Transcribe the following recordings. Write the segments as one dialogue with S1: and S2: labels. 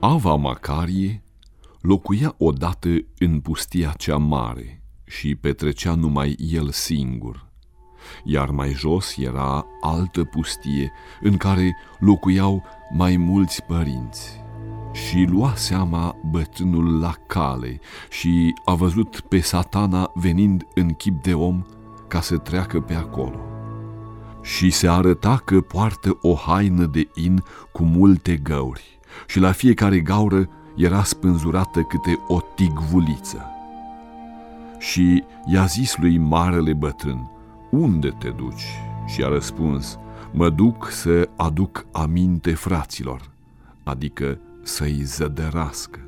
S1: Ava Macarie locuia odată în pustia cea mare și petrecea numai el singur, iar mai jos era altă pustie în care locuiau mai mulți părinți. Și lua seama bătrânul la cale și a văzut pe satana venind în chip de om ca să treacă pe acolo. Și se arăta că poartă o haină de in cu multe găuri și la fiecare gaură era spânzurată câte o tigvuliță. Și i-a zis lui marele bătrân, unde te duci? Și a răspuns, mă duc să aduc aminte fraților, adică să-i zădărască.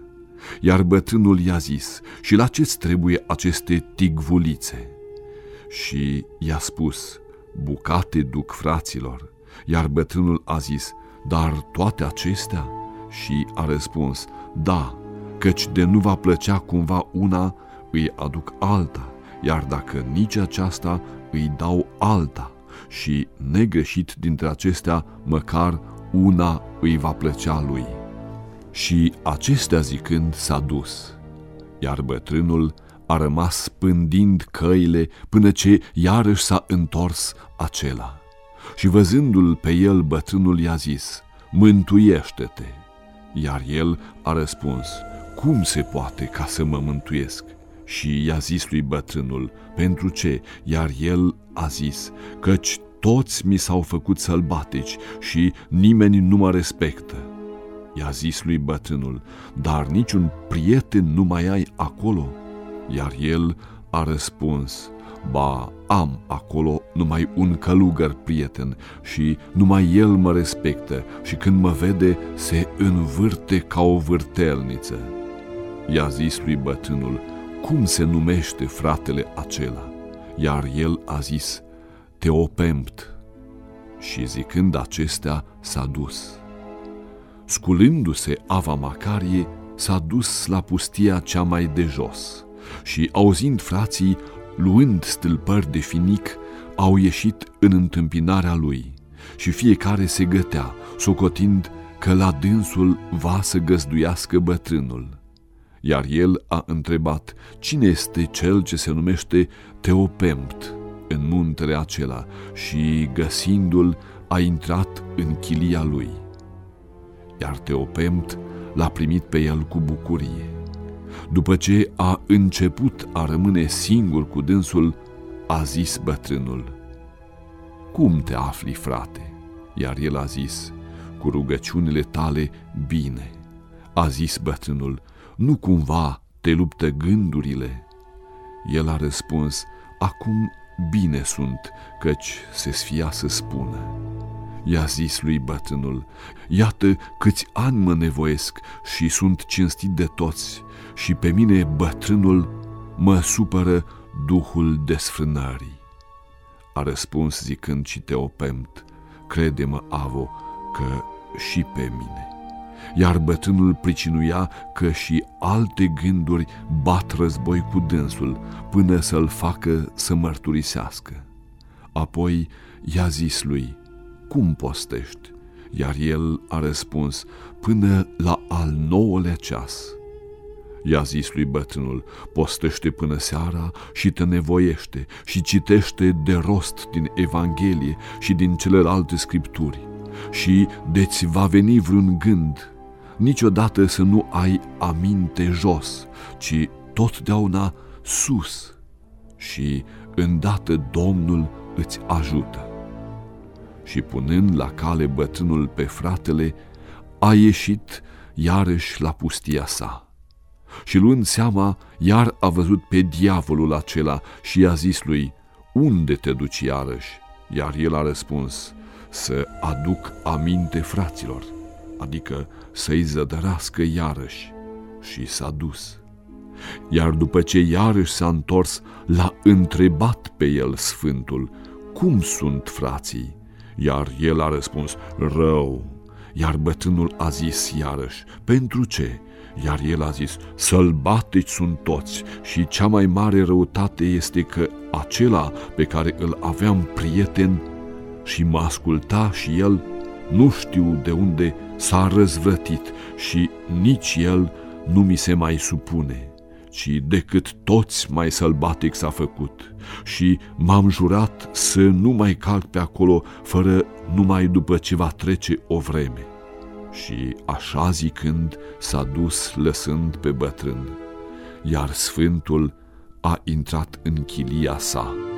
S1: Iar bătrânul i-a zis, și la ce trebuie aceste tigvulițe? Și i-a spus, bucate duc fraților. Iar bătrânul a zis, dar toate acestea? Și a răspuns, da, căci de nu va plăcea cumva una, îi aduc alta, iar dacă nici aceasta, îi dau alta și, negreșit dintre acestea, măcar una îi va plăcea lui. Și acestea zicând s-a dus, iar bătrânul a rămas pândind căile până ce iarăși s-a întors acela. Și văzându-l pe el, bătrânul i-a zis, mântuiește-te! Iar el a răspuns, cum se poate ca să mă mântuiesc? Și i-a zis lui bătrânul, pentru ce? Iar el a zis, căci toți mi s-au făcut sălbatici și nimeni nu mă respectă. I-a zis lui bătrânul, dar niciun prieten nu mai ai acolo? Iar el a răspuns, ba, am acolo numai un călugăr prieten și numai el mă respectă și când mă vede se învârte ca o vârtelniță. I-a zis lui bătrânul, cum se numește fratele acela? Iar el a zis, Teopempt. Și zicând acestea, s-a dus. Sculându-se Ava Macarie, s-a dus la pustia cea mai de jos și, auzind frații, luând stâlpări de finic, au ieșit în întâmpinarea lui și fiecare se gătea, socotind că la dânsul va să găzduiască bătrânul. Iar el a întrebat cine este cel ce se numește Teopempt în muntele acela și, găsindu-l, a intrat în chilia lui. Iar Teopempt l-a primit pe el cu bucurie. După ce a început a rămâne singur cu dânsul, a zis bătrânul, Cum te afli, frate?" Iar el a zis, Cu rugăciunile tale, bine." A zis bătrânul, Nu cumva te luptă gândurile?" El a răspuns, Acum bine sunt, căci se sfia să spună i-a zis lui bătrânul, iată câți ani mă nevoiesc și sunt cinstit de toți și pe mine bătrânul mă supără duhul desfrânării. A răspuns zicând și Teopemt, crede-mă, Avo, că și pe mine. Iar bătrânul pricinuia că și alte gânduri bat război cu dânsul până să-l facă să mărturisească. Apoi i-a zis lui, cum postești? Iar el a răspuns, până la al nouălea ceas. I-a zis lui bătrânul, postește până seara și te nevoiește și citește de rost din Evanghelie și din celelalte scripturi. Și de-ți va veni vreun gând, niciodată să nu ai aminte jos, ci totdeauna sus și îndată Domnul îți ajută și punând la cale bătrânul pe fratele, a ieșit iarăși la pustia sa. Și luând seama, iar a văzut pe diavolul acela și i-a zis lui, Unde te duci iarăși? Iar el a răspuns, Să aduc aminte fraților, adică să-i zădărască iarăși. Și s-a dus. Iar după ce iarăși s-a întors, l-a întrebat pe el sfântul, Cum sunt frații? Iar el a răspuns, rău. Iar bătrânul a zis iarăși, pentru ce? Iar el a zis, sălbatici sunt toți și cea mai mare răutate este că acela pe care îl aveam prieten și mă asculta și el, nu știu de unde s-a răzvrătit și nici el nu mi se mai supune ci decât toți mai sălbatic s-a făcut și m-am jurat să nu mai calc pe acolo fără numai după ce va trece o vreme. Și așa zicând s-a dus lăsând pe bătrân, iar Sfântul a intrat în chilia sa.